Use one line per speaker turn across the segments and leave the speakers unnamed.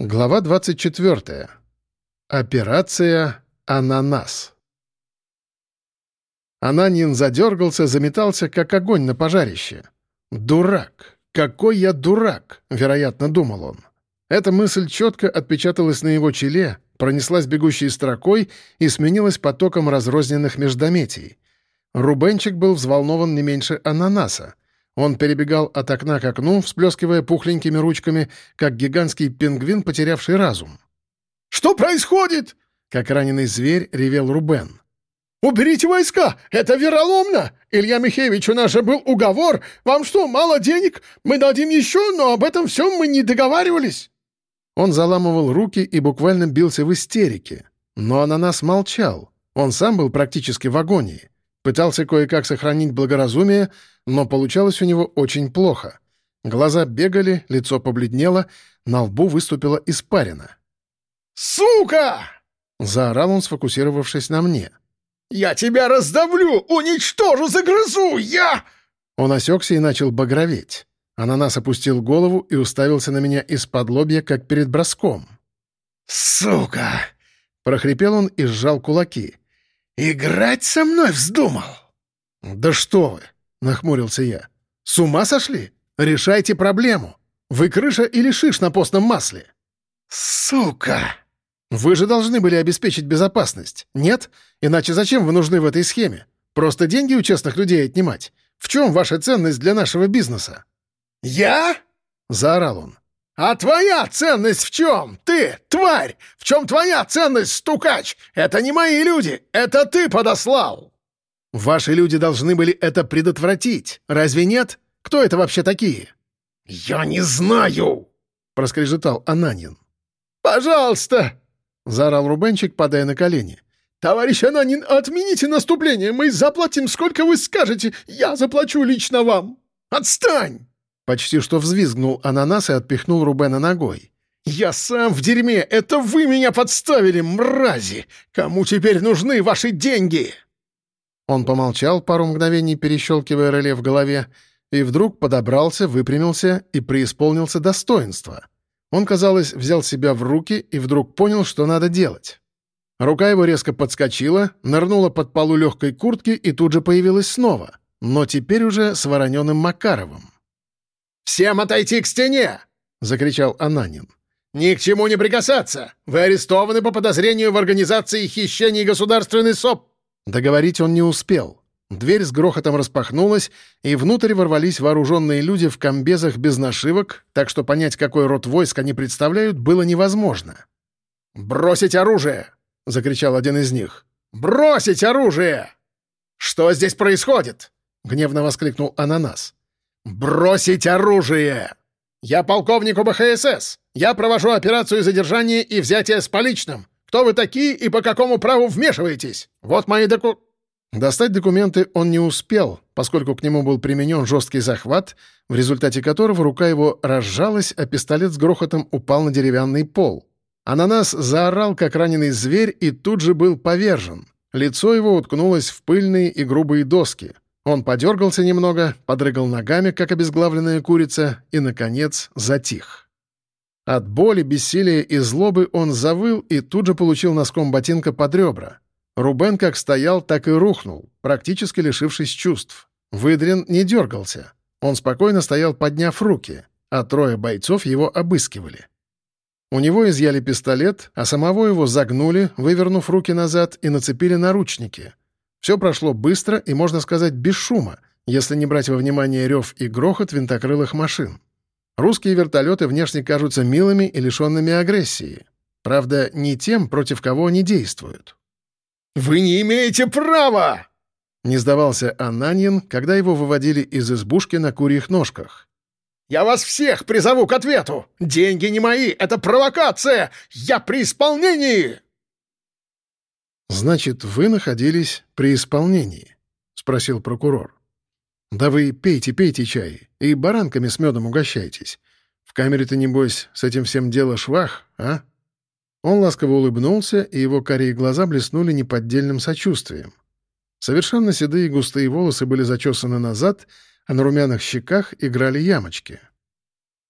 Глава 24. Операция «Ананас». Ананин задергался, заметался, как огонь на пожарище. «Дурак! Какой я дурак!» — вероятно, думал он. Эта мысль четко отпечаталась на его челе, пронеслась бегущей строкой и сменилась потоком разрозненных междометий. Рубенчик был взволнован не меньше ананаса. Он перебегал от окна к окну, всплескивая пухленькими ручками, как гигантский пингвин, потерявший разум.
«Что происходит?» — как раненый зверь ревел Рубен. «Уберите войска! Это вероломно! Илья Михеевич, у нас же был уговор! Вам что, мало денег? Мы дадим еще, но об этом всем мы не договаривались!»
Он заламывал руки и буквально бился в истерике. Но ананас молчал. Он сам был практически в агонии. Пытался кое-как сохранить благоразумие, но получалось у него очень плохо. Глаза бегали, лицо побледнело, на лбу выступила испарина.
«Сука!»
— заорал он, сфокусировавшись на мне.
«Я тебя раздавлю, уничтожу, загрызу! Я...»
Он осекся и начал багроветь. Ананас опустил голову и уставился на меня из-под лобья, как перед броском.
«Сука!»
— прохрипел он и сжал кулаки.
«Играть со мной вздумал?»
«Да что вы!» — нахмурился я. «С ума сошли? Решайте проблему. Вы крыша или шиш на постном масле?»
«Сука!»
«Вы же должны были обеспечить безопасность, нет? Иначе зачем вы нужны в этой схеме? Просто деньги у честных людей отнимать? В чем ваша ценность для нашего бизнеса?»
«Я?»
— заорал он.
«А твоя ценность в чем? Ты, тварь! В чем твоя ценность, стукач? Это не мои люди, это ты подослал!»
«Ваши люди должны были это предотвратить. Разве нет? Кто это вообще такие?»
«Я не знаю!»
— проскрежетал Ананин.
«Пожалуйста!»
— заорал Рубенчик, падая на колени.
«Товарищ Ананин, отмените наступление! Мы заплатим, сколько вы скажете! Я заплачу лично вам! Отстань!»
Почти что взвизгнул ананас и отпихнул Рубена ногой.
«Я сам в дерьме! Это вы меня подставили, мрази! Кому теперь нужны ваши деньги?»
Он помолчал пару мгновений, перещелкивая реле в голове, и вдруг подобрался, выпрямился и преисполнился достоинства. Он, казалось, взял себя в руки и вдруг понял, что надо делать. Рука его резко подскочила, нырнула под полу легкой куртки и тут же появилась снова, но теперь уже с вороненым Макаровым.
«Всем отойти к стене!» — закричал Ананин. «Ни к чему не прикасаться! Вы арестованы по подозрению в организации хищений государственной СОП!»
Договорить он не успел. Дверь с грохотом распахнулась, и внутрь ворвались вооруженные люди в комбезах без нашивок, так что понять, какой род войск они представляют, было невозможно.
«Бросить оружие!» — закричал один из них. «Бросить оружие!» «Что здесь происходит?» — гневно воскликнул Ананас. «Бросить оружие! Я полковник УБХСС! Я провожу операцию задержания и взятия с поличным! Кто вы такие и по какому праву вмешиваетесь? Вот мои доку...»
Достать документы он не успел, поскольку к нему был применен жесткий захват, в результате которого рука его разжалась, а пистолет с грохотом упал на деревянный пол. Ананас заорал, как раненый зверь, и тут же был повержен. Лицо его уткнулось в пыльные и грубые доски. Он подергался немного, подрыгал ногами, как обезглавленная курица, и, наконец, затих. От боли, бессилия и злобы он завыл и тут же получил носком ботинка под ребра. Рубен как стоял, так и рухнул, практически лишившись чувств. Выдрин не дергался. Он спокойно стоял, подняв руки, а трое бойцов его обыскивали. У него изъяли пистолет, а самого его загнули, вывернув руки назад, и нацепили наручники — все прошло быстро и, можно сказать, без шума, если не брать во внимание рев и грохот винтокрылых машин. Русские вертолеты внешне кажутся милыми и лишенными агрессии. Правда, не тем, против кого они действуют.
«Вы не имеете права!»
Не сдавался Ананин, когда его выводили из избушки на курьих ножках.
«Я вас всех призову к ответу! Деньги не мои, это провокация! Я при исполнении!»
«Значит, вы находились при исполнении?» — спросил прокурор. «Да вы пейте, пейте чай и баранками с медом угощайтесь. В камере-то, небось, с этим всем дело швах, а?» Он ласково улыбнулся, и его корей глаза блеснули неподдельным сочувствием. Совершенно седые густые волосы были зачесаны назад, а на румяных щеках играли ямочки.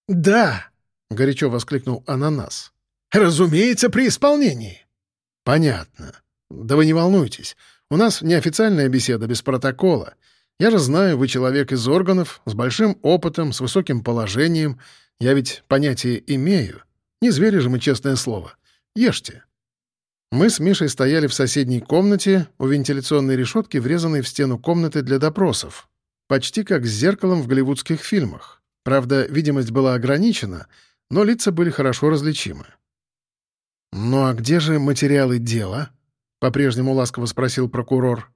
«Да!»
— горячо воскликнул ананас.
Разумеется, при исполнении.
Понятно. Да вы не волнуйтесь. У нас неофициальная беседа без протокола. Я же знаю, вы человек из органов, с большим опытом, с высоким положением. Я ведь понятие имею. Не звери же мы, честное слово. Ешьте. Мы с Мишей стояли в соседней комнате у вентиляционной решетки, врезанной в стену комнаты для допросов. Почти как с зеркалом в голливудских фильмах. Правда, видимость была ограничена, но лица были хорошо различимы. «Ну а где же материалы дела?» — по-прежнему ласково спросил прокурор.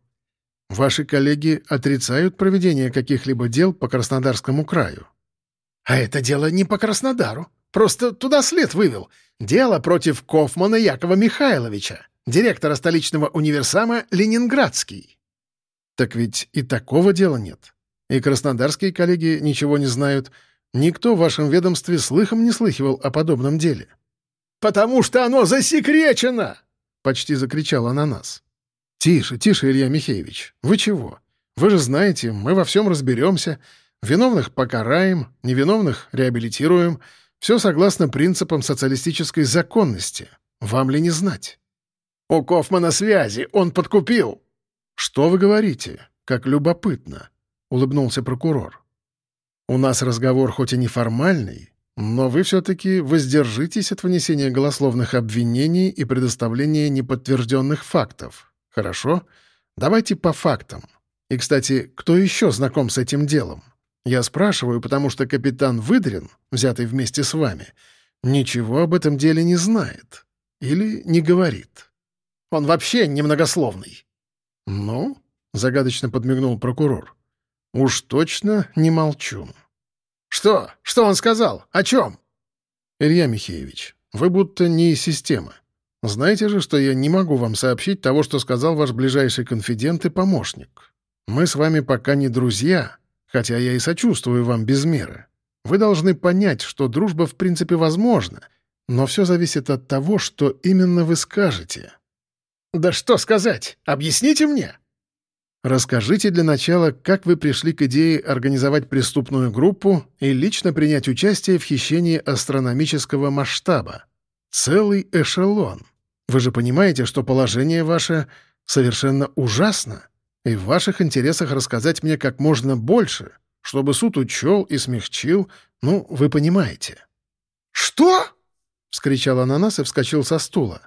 «Ваши коллеги отрицают проведение каких-либо дел по Краснодарскому краю».
«А это дело не по Краснодару. Просто туда след вывел. Дело против Кофмана Якова Михайловича, директора столичного универсама «Ленинградский».
Так ведь и такого дела нет. И краснодарские коллеги ничего не знают. Никто в вашем ведомстве слыхом не слыхивал о подобном деле.
«Потому что оно засекречено!»
— почти закричала на нас. «Тише, тише, Илья Михеевич. Вы чего? Вы же знаете, мы во всем разберемся. Виновных покараем, невиновных реабилитируем — все согласно принципам социалистической законности. Вам ли не знать?
У Кофмана связи, он подкупил.
Что вы говорите? Как любопытно, улыбнулся прокурор. У нас разговор хоть и неформальный, но вы все-таки воздержитесь от вынесения голословных обвинений и предоставления неподтвержденных фактов. Хорошо? Давайте по фактам. И, кстати, кто еще знаком с этим делом? Я спрашиваю, потому что капитан Выдрин, взятый вместе с вами, ничего об этом деле не знает. Или не говорит.
Он вообще немногословный.
Ну, — загадочно подмигнул прокурор, — уж точно не молчу.
Что? Что он сказал? О чем?
Илья Михеевич, вы будто не из системы. Знаете же, что я не могу вам сообщить того, что сказал ваш ближайший конфидент и помощник. Мы с вами пока не друзья, Хотя я и сочувствую вам без меры. Вы должны понять, что дружба в принципе возможна, но все зависит от того, что именно вы скажете.
«Да что сказать? Объясните мне!»
Расскажите для начала, как вы пришли к идее организовать преступную группу и лично принять участие в хищении астрономического масштаба. Целый эшелон. Вы же понимаете, что положение ваше совершенно ужасно. И в ваших интересах рассказать мне как можно больше, чтобы суд учел и смягчил, ну, вы понимаете».
«Что?»
— вскричал ананас и вскочил со стула.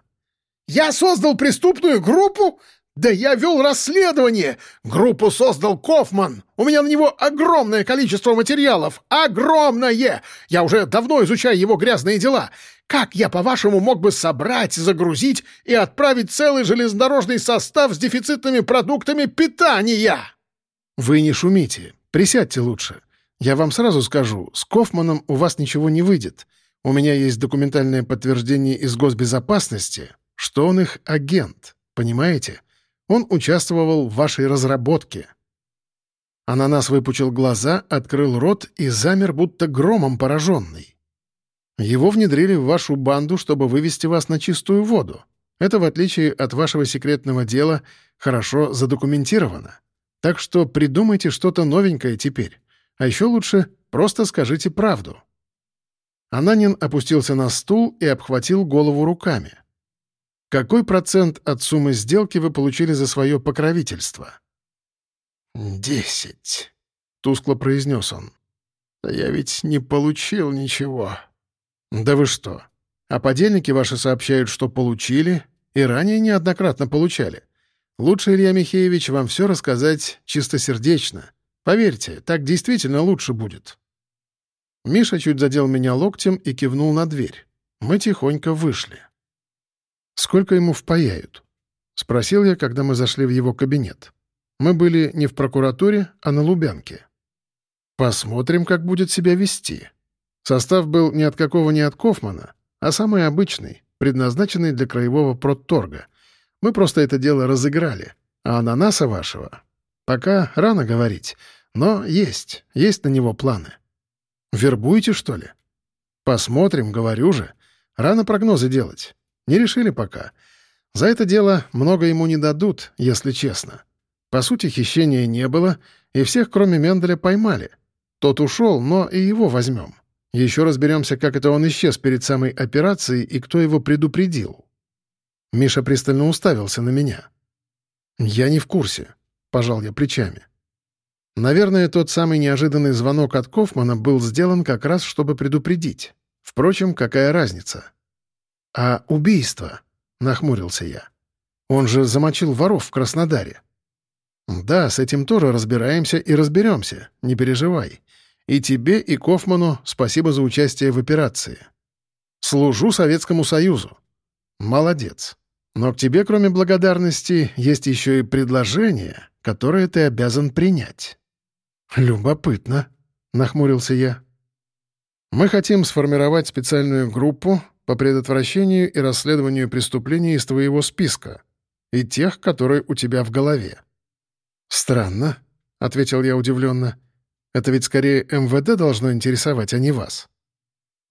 «Я создал преступную группу? «Да я вел расследование! Группу создал Кофман! У меня на него огромное количество материалов! Огромное! Я уже давно изучаю его грязные дела! Как я, по-вашему, мог бы собрать, загрузить и отправить целый железнодорожный состав с дефицитными продуктами питания?»
«Вы не шумите. Присядьте лучше. Я вам сразу скажу, с Кофманом у вас ничего не выйдет. У меня есть документальное подтверждение из госбезопасности, что он их агент. Понимаете?» Он участвовал в вашей разработке». Ананас выпучил глаза, открыл рот и замер, будто громом пораженный. «Его внедрили в вашу банду, чтобы вывести вас на чистую воду. Это, в отличие от вашего секретного дела, хорошо задокументировано. Так что придумайте что-то новенькое теперь. А еще лучше просто скажите правду». Ананин опустился на стул и обхватил голову руками. Какой процент от суммы сделки вы получили за свое покровительство?
«Десять», — тускло произнес он. «Да я ведь не получил ничего».
«Да вы что? А подельники ваши сообщают, что получили, и ранее неоднократно получали. Лучше, Илья Михеевич, вам все рассказать чистосердечно. Поверьте, так действительно лучше будет». Миша чуть задел меня локтем и кивнул на дверь. Мы тихонько вышли. «Сколько ему впаяют?» — спросил я, когда мы зашли в его кабинет. Мы были не в прокуратуре, а на Лубянке. «Посмотрим, как будет себя вести». Состав был ни от какого ни от Кофмана, а самый обычный, предназначенный для краевого протторга. Мы просто это дело разыграли. А ананаса вашего? Пока рано говорить, но есть, есть на него планы. Вербуете, что ли? Посмотрим, говорю же. Рано прогнозы делать. Не решили пока. За это дело много ему не дадут, если честно. По сути, хищения не было, и всех, кроме Менделя, поймали. Тот ушел, но и его возьмем. Еще разберемся, как это он исчез перед самой операцией и кто его предупредил». Миша пристально уставился на меня. «Я не в курсе», — пожал я плечами. Наверное, тот самый неожиданный звонок от Кофмана был сделан как раз, чтобы предупредить. Впрочем, какая разница? «А убийство?» — нахмурился я. «Он же замочил воров в Краснодаре». «Да, с этим тоже разбираемся и разберемся, не переживай. И тебе, и Кофману спасибо за участие в операции. Служу Советскому Союзу». «Молодец. Но к тебе, кроме благодарности, есть еще и предложение, которое ты обязан принять». «Любопытно», — нахмурился я. «Мы хотим сформировать специальную группу по предотвращению и расследованию преступлений из твоего списка и тех, которые у тебя в голове». «Странно», — ответил я удивленно. «Это ведь скорее МВД должно интересовать, а не вас».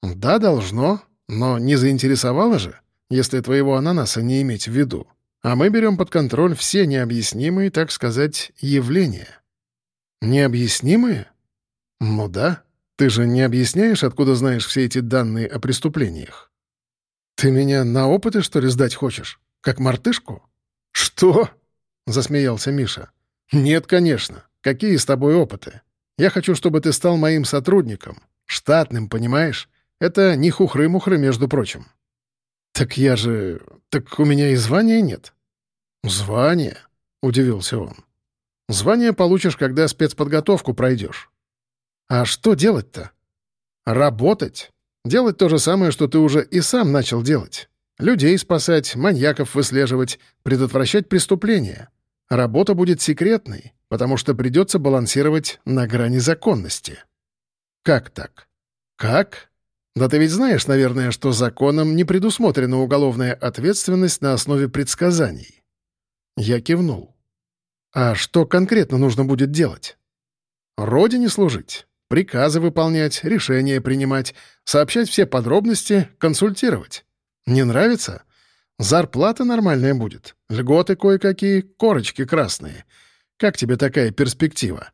«Да, должно, но не заинтересовало же, если твоего ананаса не иметь в виду. А мы берем под контроль все необъяснимые, так сказать, явления». «Необъяснимые?» «Ну да. Ты же не объясняешь, откуда знаешь все эти данные о преступлениях?» «Ты меня на опыты, что ли, сдать хочешь? Как мартышку?» «Что?» — засмеялся Миша. «Нет, конечно. Какие с тобой опыты? Я хочу, чтобы ты стал моим сотрудником. Штатным, понимаешь? Это не хухры-мухры, между прочим». «Так я же... Так у меня и звания нет». «Звание?» — удивился он. Звание получишь, когда спецподготовку пройдешь. А что делать-то? Работать. Делать то же самое, что ты уже и сам начал делать. Людей спасать, маньяков выслеживать, предотвращать преступления. Работа будет секретной, потому что придется балансировать на грани законности. Как так? Как? Да ты ведь знаешь, наверное, что законом не предусмотрена уголовная ответственность на основе предсказаний. Я кивнул. А что конкретно нужно будет делать? Родине служить, приказы выполнять, решения принимать, сообщать все подробности, консультировать. Не нравится? Зарплата нормальная будет, льготы кое-какие, корочки красные. Как тебе такая перспектива?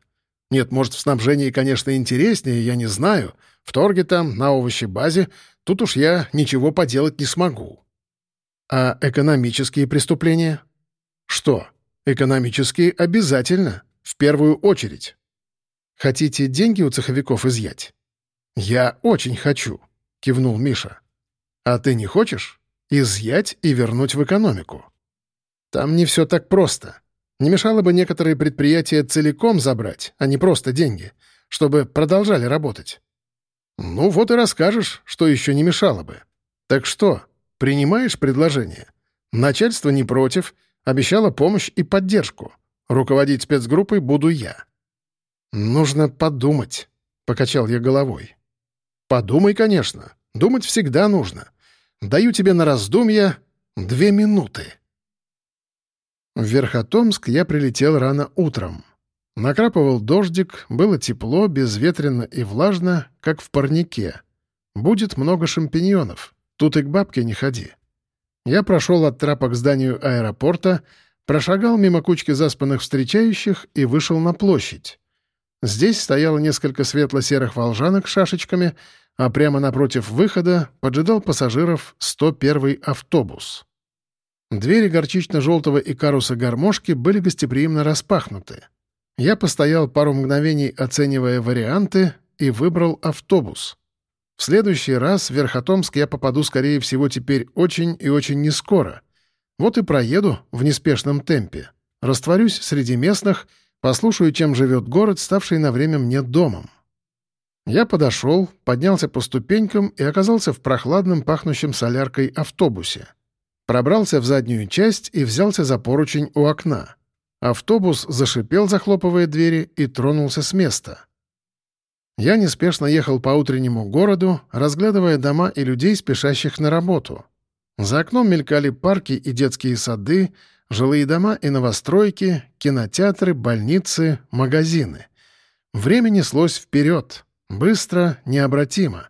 Нет, может, в снабжении, конечно, интереснее, я не знаю. В торге там, на овощебазе, тут уж я ничего поделать не смогу. А экономические преступления? Что, Экономически обязательно, в первую очередь. Хотите деньги у цеховиков изъять? Я очень хочу, кивнул Миша. А ты не хочешь? Изъять и вернуть в экономику. Там не все так просто. Не мешало бы некоторые предприятия целиком забрать, а не просто деньги, чтобы продолжали работать. Ну вот и расскажешь, что еще не мешало бы. Так что, принимаешь предложение? Начальство не против — Обещала помощь и поддержку. Руководить спецгруппой буду я. «Нужно подумать», — покачал я головой. «Подумай, конечно. Думать всегда нужно. Даю тебе на раздумья две минуты». В Верхотомск я прилетел рано утром. Накрапывал дождик, было тепло, безветренно и влажно, как в парнике. Будет много шампиньонов. Тут и к бабке не ходи. Я прошел от трапа к зданию аэропорта, прошагал мимо кучки заспанных встречающих и вышел на площадь. Здесь стояло несколько светло-серых волжанок с шашечками, а прямо напротив выхода поджидал пассажиров 101-й автобус. Двери горчично-желтого икаруса гармошки были гостеприимно распахнуты. Я постоял пару мгновений, оценивая варианты, и выбрал автобус. В следующий раз в Верхотомск я попаду, скорее всего, теперь очень и очень нескоро. Вот и проеду в неспешном темпе. Растворюсь среди местных, послушаю, чем живет город, ставший на время мне домом. Я подошел, поднялся по ступенькам и оказался в прохладном, пахнущем соляркой автобусе. Пробрался в заднюю часть и взялся за поручень у окна. Автобус зашипел, захлопывая двери, и тронулся с места. Я неспешно ехал по утреннему городу, разглядывая дома и людей, спешащих на работу. За окном мелькали парки и детские сады, жилые дома и новостройки, кинотеатры, больницы, магазины. Время неслось вперед, быстро, необратимо.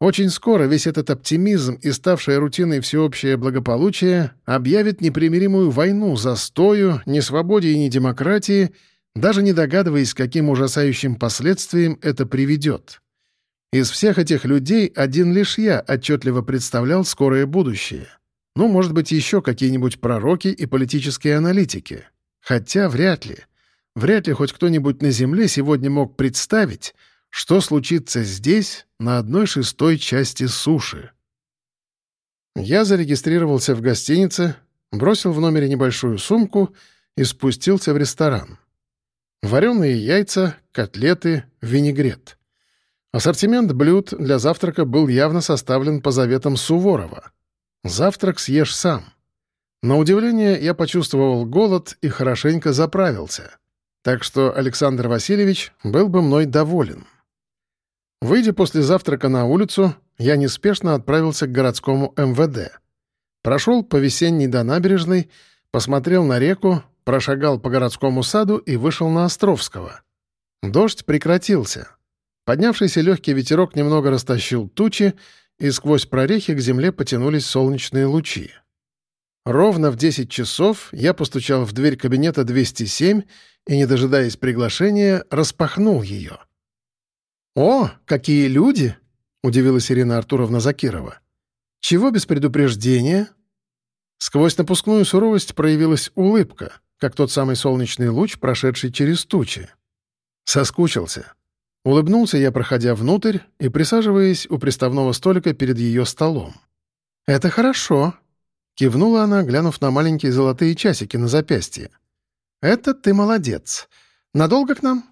Очень скоро весь этот оптимизм и ставшее рутиной всеобщее благополучие объявит непримиримую войну застою, несвободе и недемократии — даже не догадываясь, каким ужасающим последствиям это приведет. Из всех этих людей один лишь я отчетливо представлял скорое будущее. Ну, может быть, еще какие-нибудь пророки и политические аналитики. Хотя вряд ли. Вряд ли хоть кто-нибудь на Земле сегодня мог представить, что случится здесь, на одной шестой части суши. Я зарегистрировался в гостинице, бросил в номере небольшую сумку и спустился в ресторан. Вареные яйца, котлеты, винегрет. Ассортимент блюд для завтрака был явно составлен по заветам Суворова. Завтрак съешь сам. На удивление, я почувствовал голод и хорошенько заправился. Так что Александр Васильевич был бы мной доволен. Выйдя после завтрака на улицу, я неспешно отправился к городскому МВД. Прошел по весенней до набережной, посмотрел на реку, прошагал по городскому саду и вышел на Островского. Дождь прекратился. Поднявшийся легкий ветерок немного растащил тучи, и сквозь прорехи к земле потянулись солнечные лучи. Ровно в 10 часов я постучал в дверь кабинета 207 и, не дожидаясь приглашения, распахнул ее. «О, какие люди!» — удивилась Ирина Артуровна Закирова. «Чего без предупреждения?» Сквозь напускную суровость проявилась улыбка, как тот самый солнечный луч, прошедший через тучи. Соскучился. Улыбнулся я, проходя внутрь и присаживаясь у приставного столика перед ее столом. «Это хорошо», — кивнула она, глянув на маленькие золотые часики на запястье. «Это ты молодец. Надолго к нам?»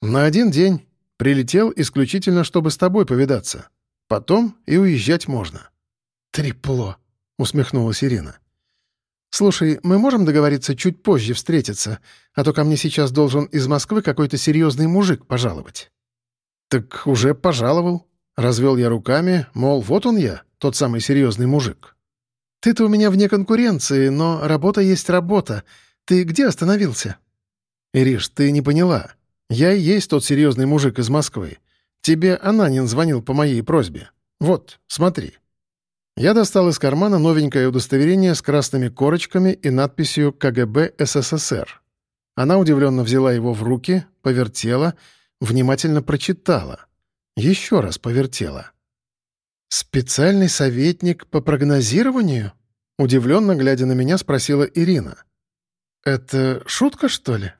«На один день. Прилетел исключительно, чтобы с тобой повидаться. Потом и уезжать можно». «Трепло», — усмехнулась Ирина. «Слушай, мы можем договориться чуть позже встретиться, а то ко мне сейчас должен из Москвы какой-то серьезный мужик пожаловать». «Так уже пожаловал». Развел я руками, мол, вот он я, тот самый серьезный мужик. «Ты-то у меня вне конкуренции, но работа есть работа. Ты где остановился?» «Ириш, ты не поняла. Я и есть тот серьезный мужик из Москвы. Тебе Ананин звонил по моей просьбе. Вот, смотри». Я достал из кармана новенькое удостоверение с красными корочками и надписью «КГБ СССР». Она удивленно взяла его в руки, повертела, внимательно прочитала. Еще раз повертела. «Специальный советник по прогнозированию?» Удивленно глядя на меня, спросила Ирина. «Это шутка, что ли?»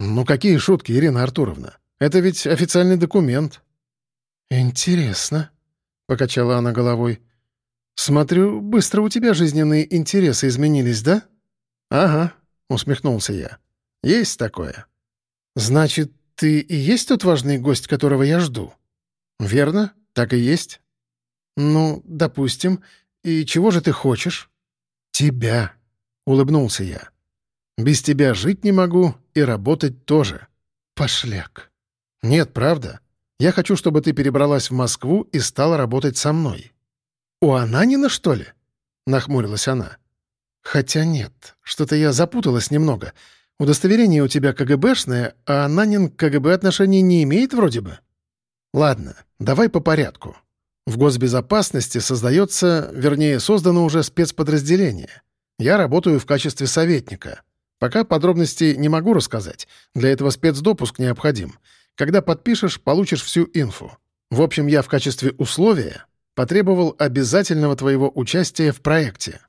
«Ну какие шутки, Ирина Артуровна? Это ведь официальный документ». «Интересно», — покачала она головой. «Смотрю, быстро у тебя жизненные интересы изменились, да?» «Ага», — усмехнулся я. «Есть такое». «Значит, ты и есть тот важный гость, которого я жду?» «Верно, так и есть». «Ну, допустим. И чего же ты хочешь?» «Тебя», — улыбнулся я. «Без тебя жить не могу и работать тоже. Пошляк». «Нет, правда. Я хочу, чтобы ты перебралась в Москву и стала работать со мной». «У Ананина, что ли?» — нахмурилась она. «Хотя нет, что-то я запуталась немного. Удостоверение у тебя КГБшное, а Ананин к КГБ отношений не имеет вроде бы». «Ладно, давай по порядку. В госбезопасности создается, вернее, создано уже спецподразделение. Я работаю в качестве советника. Пока подробностей не могу рассказать. Для этого спецдопуск необходим. Когда подпишешь, получишь всю инфу. В общем, я в качестве условия потребовал обязательного твоего участия в проекте».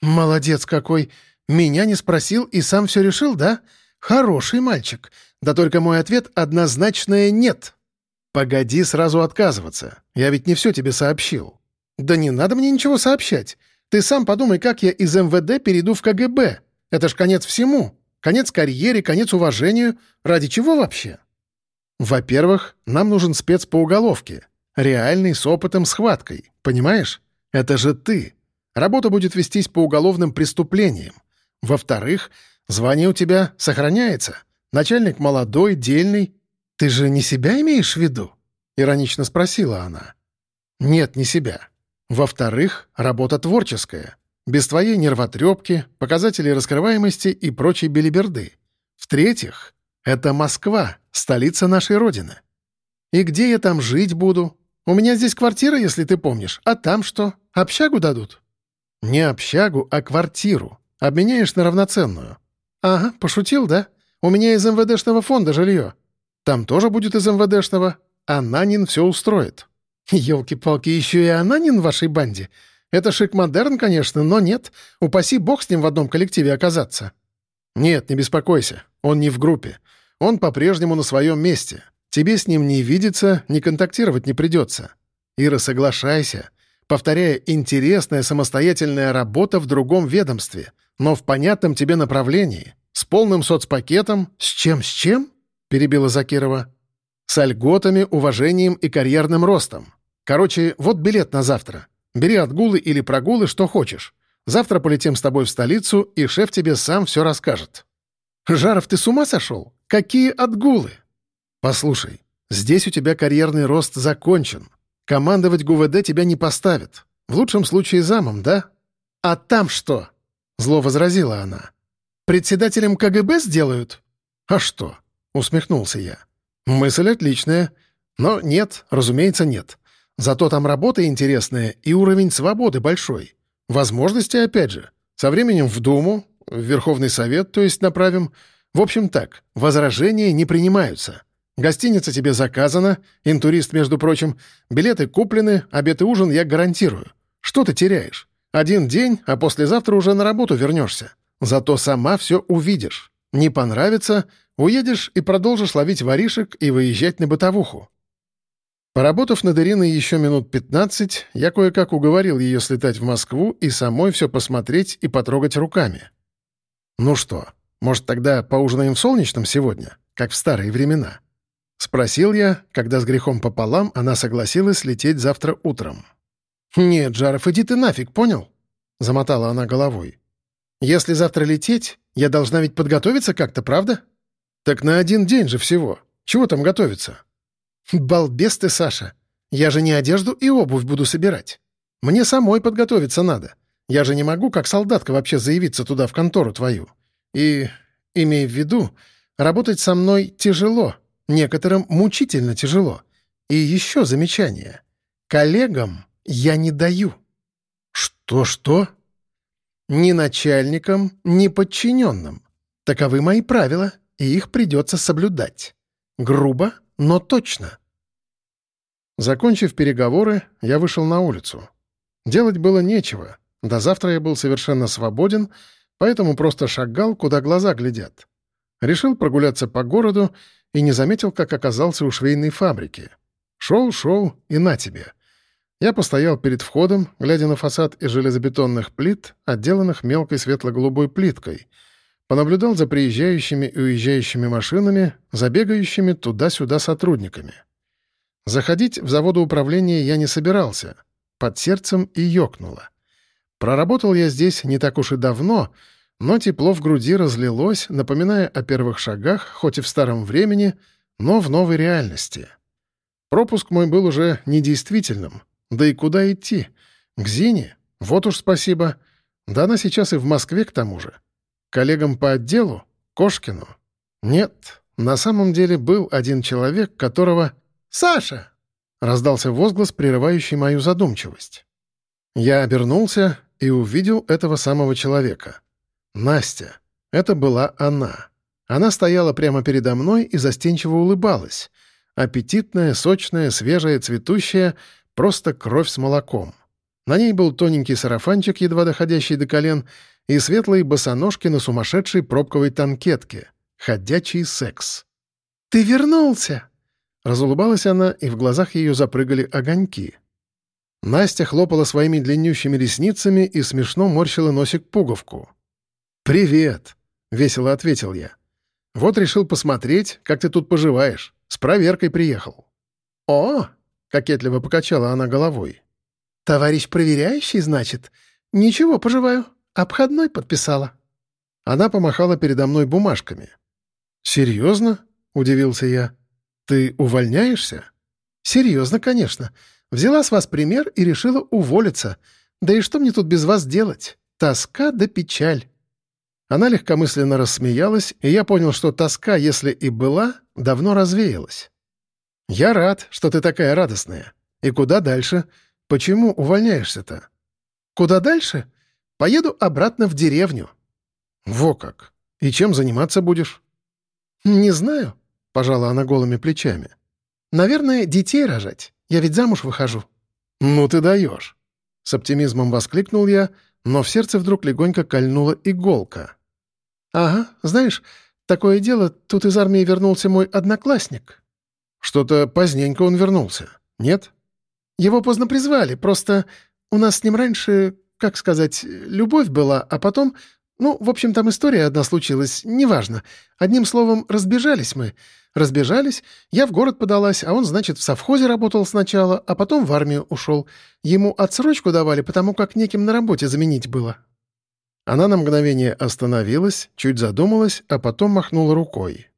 «Молодец какой! Меня не спросил и сам все решил, да? Хороший мальчик. Да только мой ответ однозначное «нет». «Погоди сразу отказываться. Я ведь не все тебе сообщил». «Да не надо мне ничего сообщать. Ты сам подумай, как я из МВД перейду в КГБ. Это ж конец всему. Конец карьере, конец уважению. Ради чего вообще?» «Во-первых, нам нужен спец по уголовке. Реальный, с опытом, схваткой. Понимаешь? Это же ты. Работа будет вестись по уголовным преступлениям. Во-вторых, звание у тебя сохраняется. Начальник молодой, дельный. Ты же не себя имеешь в виду?» — иронично спросила она. «Нет, не себя. Во-вторых, работа творческая. Без твоей нервотрепки, показателей раскрываемости и прочей белиберды. В-третьих, это Москва, столица нашей Родины. И где я там жить буду? У меня здесь квартира, если ты помнишь. А там что? Общагу дадут? Не общагу, а квартиру. Обменяешь на равноценную. Ага, пошутил, да? У меня из МВДшного фонда жилье. Там тоже будет из МВДшного. Ананин все устроит. Елки-палки, еще и Ананин в вашей банде? Это шик-модерн, конечно, но нет. Упаси бог с ним в одном коллективе оказаться. Нет, не беспокойся. Он не в группе. Он по-прежнему на своем месте. Тебе с ним не видеться, не контактировать не придется. Ира, соглашайся. Повторяя, интересная самостоятельная работа в другом ведомстве, но в понятном тебе направлении, с полным соцпакетом. С чем, с чем? Перебила Закирова. С льготами, уважением и карьерным ростом. Короче, вот билет на завтра. Бери отгулы или прогулы, что хочешь. Завтра полетим с тобой в столицу, и шеф тебе сам все расскажет». «Жаров, ты с ума сошел? Какие отгулы?» «Послушай, здесь у тебя карьерный рост закончен. Командовать ГУВД тебя не поставят. В лучшем случае замом, да? А там что?» Зло возразила она. «Председателем КГБ сделают?» «А что?» — усмехнулся я. «Мысль отличная. Но нет, разумеется, нет. Зато там работа интересная и уровень свободы большой. Возможности, опять же. Со временем в Думу, в Верховный Совет, то есть направим. В общем так, возражения не принимаются. Гостиница тебе заказана, интурист, между прочим, билеты куплены, обед и ужин я гарантирую. Что ты теряешь? Один день, а послезавтра уже на работу вернешься. Зато сама все увидишь. Не понравится — уедешь и продолжишь ловить воришек и выезжать на бытовуху. Поработав над Ириной еще минут 15, я кое-как уговорил ее слетать в Москву и самой все посмотреть и потрогать руками. «Ну что, может, тогда поужинаем в Солнечном сегодня, как в старые времена?» Спросил я, когда с грехом пополам она согласилась лететь завтра утром. «Нет, Жаров, иди ты нафиг, понял?» — замотала она головой. «Если завтра лететь, я должна ведь подготовиться как-то, правда?» «Так на один день же всего. Чего там готовиться?» «Балбес ты, Саша! Я же не одежду и обувь буду собирать. Мне самой подготовиться надо. Я же не могу, как солдатка, вообще заявиться туда, в контору твою. И, имей в виду, работать со мной тяжело, некоторым мучительно тяжело. И еще замечание. Коллегам я не даю». «Что-что?» «Ни начальникам, ни подчиненным. Таковы мои правила, и их придется соблюдать. Грубо, но точно. Закончив переговоры, я вышел на улицу. Делать было нечего. До завтра я был совершенно свободен, поэтому просто шагал, куда глаза глядят. Решил прогуляться по городу и не заметил, как оказался у швейной фабрики. Шел, шел и на тебе. Я постоял перед входом, глядя на фасад из железобетонных плит, отделанных мелкой светло-голубой плиткой — Понаблюдал за приезжающими и уезжающими машинами, забегающими туда-сюда сотрудниками. Заходить в заводоуправление я не собирался. Под сердцем и ёкнуло. Проработал я здесь не так уж и давно, но тепло в груди разлилось, напоминая о первых шагах, хоть и в старом времени, но в новой реальности. Пропуск мой был уже недействительным. Да и куда идти? К Зине? Вот уж спасибо. Да она сейчас и в Москве к тому же. Коллегам по отделу? Кошкину? Нет, на самом деле был один человек, которого... «Саша!» — раздался возглас, прерывающий мою задумчивость. Я обернулся и увидел этого самого человека. Настя. Это была она. Она стояла прямо передо мной и застенчиво улыбалась. Аппетитная, сочная, свежая, цветущая, просто кровь с молоком. На ней был тоненький сарафанчик, едва доходящий до колен, и светлые босоножки на сумасшедшей пробковой танкетке. Ходячий секс. «Ты вернулся!» Разулыбалась она, и в глазах ее запрыгали огоньки. Настя хлопала своими длиннющими ресницами и смешно морщила носик пуговку. «Привет!» — весело ответил я. «Вот решил посмотреть, как ты тут поживаешь. С проверкой приехал». «О!» — кокетливо покачала она головой. «Товарищ проверяющий, значит? Ничего, поживаю. Обходной подписала». Она помахала передо мной бумажками. «Серьезно?» — удивился я. «Ты увольняешься?» «Серьезно, конечно. Взяла с вас пример и решила уволиться. Да и что мне тут без вас делать? Тоска да печаль». Она легкомысленно рассмеялась, и я понял, что тоска, если и была, давно развеялась. «Я рад, что ты такая радостная. И куда дальше? Почему увольняешься-то?» «Куда дальше? Поеду обратно в деревню». «Во как! И чем заниматься будешь?» «Не знаю», — пожала она голыми плечами. Наверное, детей рожать. Я ведь замуж выхожу».
«Ну ты даешь!» С оптимизмом воскликнул я, но в сердце вдруг легонько кольнула иголка.
«Ага, знаешь, такое дело, тут из армии вернулся мой одноклассник».
«Что-то поздненько он вернулся, нет?»
«Его поздно призвали, просто у нас с ним раньше, как сказать, любовь была, а потом ну, в общем, там история одна случилась, неважно. Одним словом, разбежались мы. Разбежались, я в город подалась, а он, значит, в совхозе работал сначала, а потом в армию ушел. Ему отсрочку давали, потому как неким на работе заменить было».
Она на мгновение остановилась, чуть задумалась, а потом махнула рукой.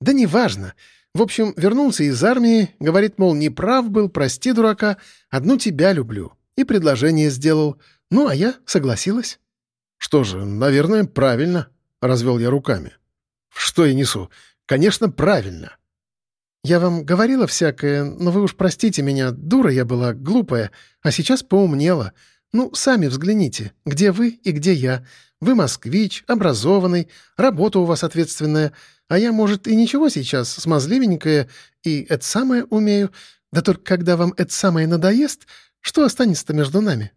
«Да неважно. В общем, вернулся из армии, говорит, мол, не прав был, прости, дурака, одну тебя люблю. И предложение сделал. Ну, а я согласилась».
«Что же, наверное, правильно», — развел я руками. «Что я несу? Конечно, правильно».
«Я вам говорила всякое, но вы уж простите меня, дура я была, глупая, а сейчас поумнела. Ну, сами взгляните, где вы и где я. Вы москвич, образованный, работа у вас ответственная, а я, может, и ничего сейчас, смазливенькая, и это самое умею. Да только когда вам это самое надоест, что останется-то между нами?»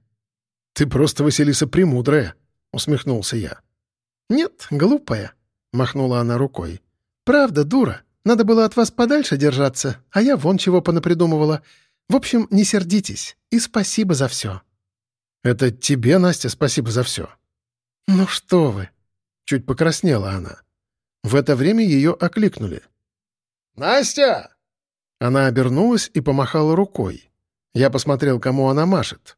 «Ты просто, Василиса, премудрая», — усмехнулся я.
«Нет, глупая», — махнула она рукой. «Правда, дура. Надо было от вас подальше держаться, а я вон чего понапридумывала. В общем, не сердитесь, и спасибо за все».
«Это тебе, Настя, спасибо за все».
«Ну что вы!»
— чуть покраснела она. В это время ее окликнули.
«Настя!»
Она обернулась и помахала рукой. Я посмотрел, кому она машет.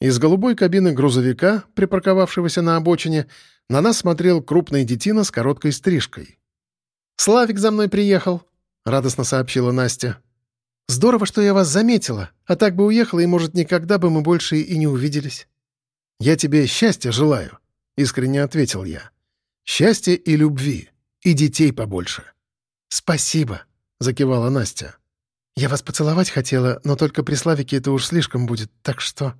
Из голубой кабины грузовика, припарковавшегося на обочине, на нас смотрел крупный детина с короткой стрижкой.
«Славик за мной приехал», — радостно сообщила Настя. «Здорово, что я вас заметила, а так бы уехала, и, может, никогда бы мы больше и не увиделись».
«Я тебе счастья желаю», — искренне ответил я. «Счастья и любви, и детей побольше».
«Спасибо», — закивала Настя. «Я вас поцеловать хотела, но только при Славике это уж слишком будет, так что...»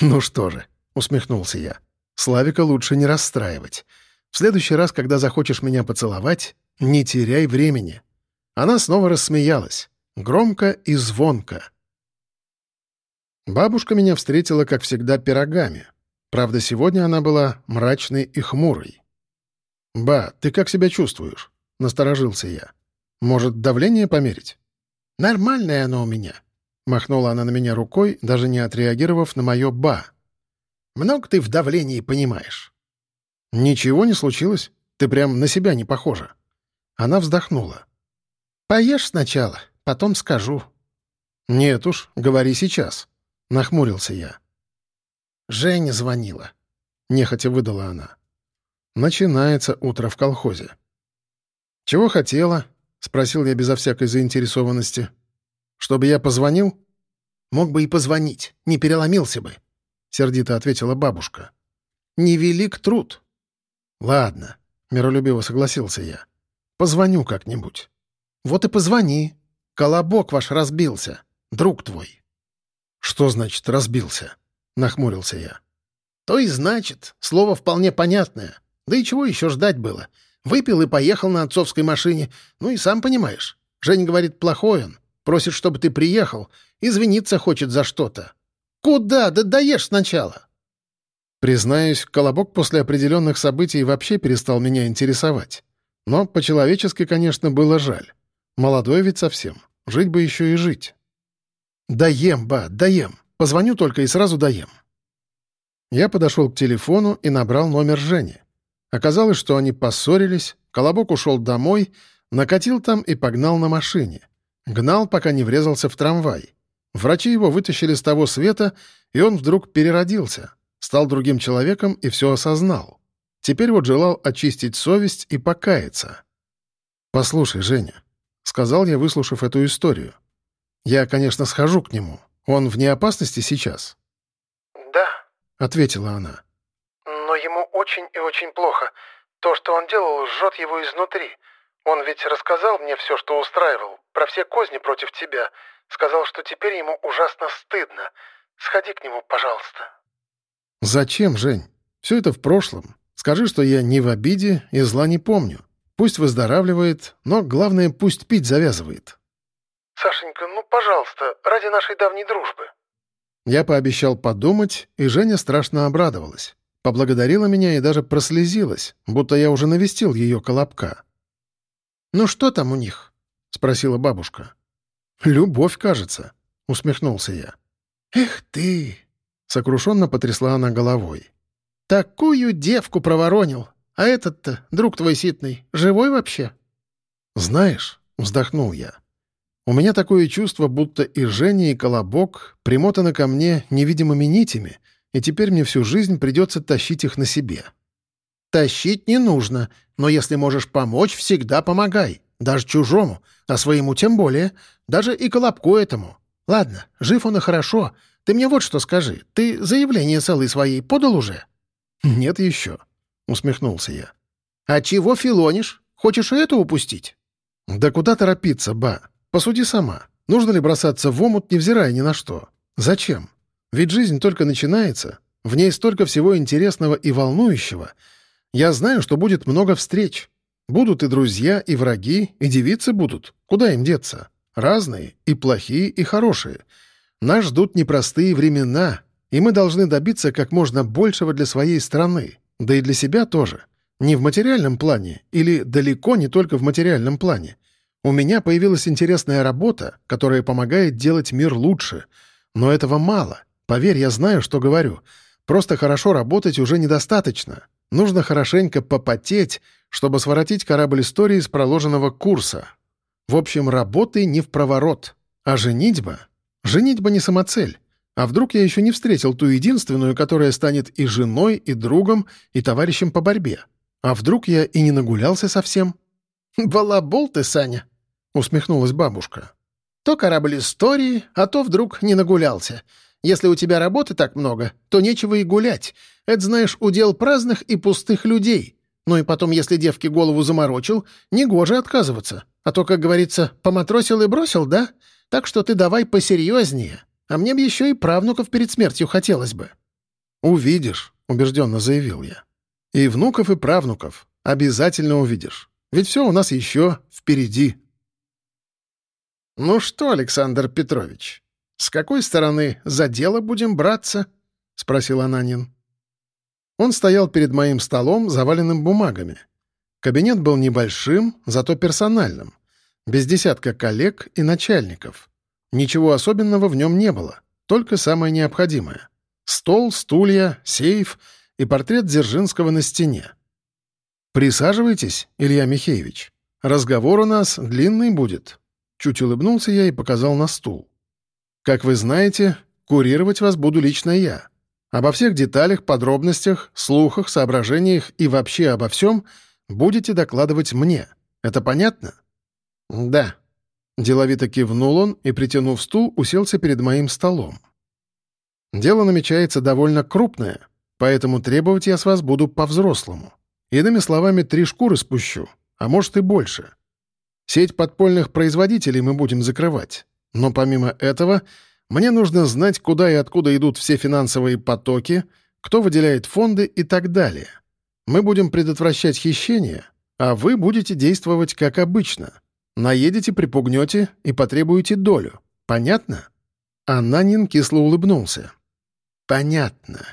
«Ну что же», — усмехнулся я, — «Славика лучше не расстраивать. В следующий раз, когда захочешь меня поцеловать, не теряй времени». Она снова рассмеялась, громко и звонко. Бабушка меня встретила, как всегда, пирогами. Правда, сегодня она была мрачной и хмурой. «Ба, ты как себя чувствуешь?» — насторожился я. «Может, давление померить?»
«Нормальное оно у меня»,
Махнула она на меня рукой, даже не отреагировав на мое «ба».
«Много ты в давлении понимаешь?»
«Ничего не случилось. Ты прям на себя не похожа». Она вздохнула.
«Поешь сначала, потом скажу».
«Нет уж, говори сейчас», — нахмурился я.
«Женя звонила», — нехотя выдала она.
Начинается утро в колхозе. «Чего хотела?» — спросил я безо всякой заинтересованности. Чтобы я позвонил?
Мог бы и позвонить, не переломился бы, — сердито ответила бабушка. Невелик труд.
Ладно, — миролюбиво согласился я. Позвоню как-нибудь.
Вот и позвони. Колобок ваш разбился, друг твой.
Что значит «разбился»? — нахмурился я.
То и значит. Слово вполне понятное. Да и чего еще ждать было? Выпил и поехал на отцовской машине. Ну и сам понимаешь. Женя говорит, плохой он. Просит, чтобы ты приехал. Извиниться хочет за что-то. Куда? Да доешь сначала.
Признаюсь, Колобок после определенных событий вообще перестал меня интересовать. Но по-человечески, конечно, было жаль. Молодой ведь совсем. Жить бы еще и жить. «Доем, ба, доем. Позвоню только и сразу доем». Я подошел к телефону и набрал номер Жени. Оказалось, что они поссорились, Колобок ушел домой, накатил там и погнал на машине. Гнал, пока не врезался в трамвай. Врачи его вытащили с того света, и он вдруг переродился, стал другим человеком и все осознал. Теперь вот желал очистить совесть и покаяться. «Послушай, Женя», — сказал я, выслушав эту историю. «Я, конечно, схожу к нему. Он вне опасности сейчас?»
«Да», —
ответила она.
«Но ему очень и очень плохо. То, что он делал, жжет его изнутри. Он ведь рассказал мне все, что устраивал, про все козни против тебя. Сказал, что теперь ему ужасно стыдно. Сходи к нему, пожалуйста».
«Зачем, Жень? Все это в прошлом. Скажи, что я не в обиде и зла не помню. Пусть выздоравливает, но главное, пусть пить завязывает».
Сашенька, ну, пожалуйста, ради нашей давней дружбы».
Я пообещал подумать, и Женя страшно обрадовалась. Поблагодарила меня и даже прослезилась, будто я уже навестил ее колобка. «Ну что там у них?» — спросила бабушка. «Любовь, кажется», — усмехнулся я. «Эх ты!» — сокрушенно потрясла она головой. «Такую девку проворонил! А этот-то, друг твой ситный, живой вообще?» «Знаешь», — вздохнул я, — «у меня такое чувство, будто и Женя, и Колобок примотаны ко мне невидимыми нитями, и теперь мне всю жизнь придется тащить их на себе». «Тащить не нужно, но если можешь помочь, всегда помогай, даже чужому, а своему тем более, даже и Колобку этому. Ладно, жив он и хорошо. Ты мне вот что скажи, ты заявление целой своей подал уже?» «Нет еще», — усмехнулся я. «А чего филонишь? Хочешь это упустить?» «Да куда торопиться, ба? Посуди сама. Нужно ли бросаться в омут, невзирая ни на что? Зачем? Ведь жизнь только начинается. В ней столько всего интересного и волнующего. Я знаю, что будет много встреч. Будут и друзья, и враги, и девицы будут. Куда им деться? Разные, и плохие, и хорошие. Нас ждут непростые времена, и мы должны добиться как можно большего для своей страны, да и для себя тоже. Не в материальном плане или далеко не только в материальном плане. У меня появилась интересная работа, которая помогает делать мир лучше. Но этого мало. Поверь, я знаю, что говорю. Просто хорошо работать уже недостаточно. Нужно хорошенько попотеть, чтобы своротить корабль истории с проложенного курса. В общем, работы не в проворот. А женитьба? Женитьба не самоцель. А вдруг я еще не встретил ту единственную, которая станет и женой, и другом, и товарищем по борьбе? А вдруг я и не нагулялся совсем? «Балабол ты, Саня!» — усмехнулась бабушка. «То корабль истории, а то вдруг не нагулялся. Если у тебя работы так много, то нечего и гулять. Это, знаешь, удел праздных и пустых людей. Ну и потом, если девке голову заморочил, негоже отказываться. А то, как говорится, поматросил и бросил, да? Так что ты давай посерьезнее. А мне бы еще и правнуков перед смертью хотелось бы». «Увидишь», — убежденно заявил я. «И внуков, и правнуков. Обязательно увидишь. Ведь все у нас еще впереди».
«Ну что, Александр Петрович, с какой стороны за дело будем браться?» — спросил Ананин.
Он стоял перед моим столом, заваленным бумагами. Кабинет был небольшим, зато персональным, без десятка коллег и начальников. Ничего особенного в нем не было, только самое необходимое. Стол, стулья, сейф и портрет Дзержинского на стене. «Присаживайтесь, Илья Михеевич. Разговор у нас длинный будет». Чуть улыбнулся я и показал на стул. «Как вы знаете, курировать вас буду лично я. Обо всех деталях, подробностях, слухах, соображениях и вообще обо всем будете докладывать мне. Это понятно?» «Да», Деловито кивнул он и, притянув стул, уселся перед моим столом. «Дело намечается довольно крупное, поэтому требовать я с вас буду по-взрослому. Иными словами, три шкуры спущу, а может и больше. Сеть подпольных производителей мы будем закрывать. Но помимо этого, мне нужно знать, куда и откуда идут все финансовые потоки, кто выделяет фонды и так далее. Мы будем предотвращать хищение, а вы будете действовать как обычно — Наедете, припугнете и потребуете долю. Понятно?» Ананин кисло улыбнулся. «Понятно.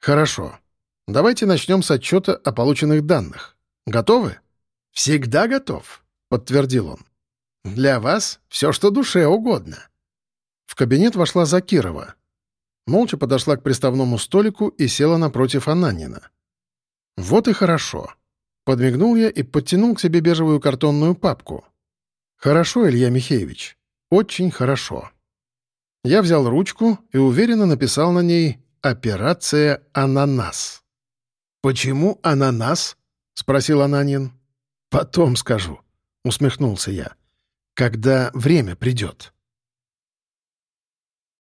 Хорошо. Давайте начнем с отчета о полученных данных. Готовы?» «Всегда готов», — подтвердил он. «Для вас все, что душе угодно». В кабинет вошла Закирова. Молча подошла к приставному столику и села напротив Ананина. «Вот и хорошо». Подмигнул я и подтянул к себе бежевую картонную папку. «Хорошо, Илья Михеевич. Очень хорошо». Я взял ручку и уверенно написал на ней «Операция «Ананас». «Почему ананас?» — спросил Ананин. «Потом скажу», — усмехнулся я. «Когда время придет».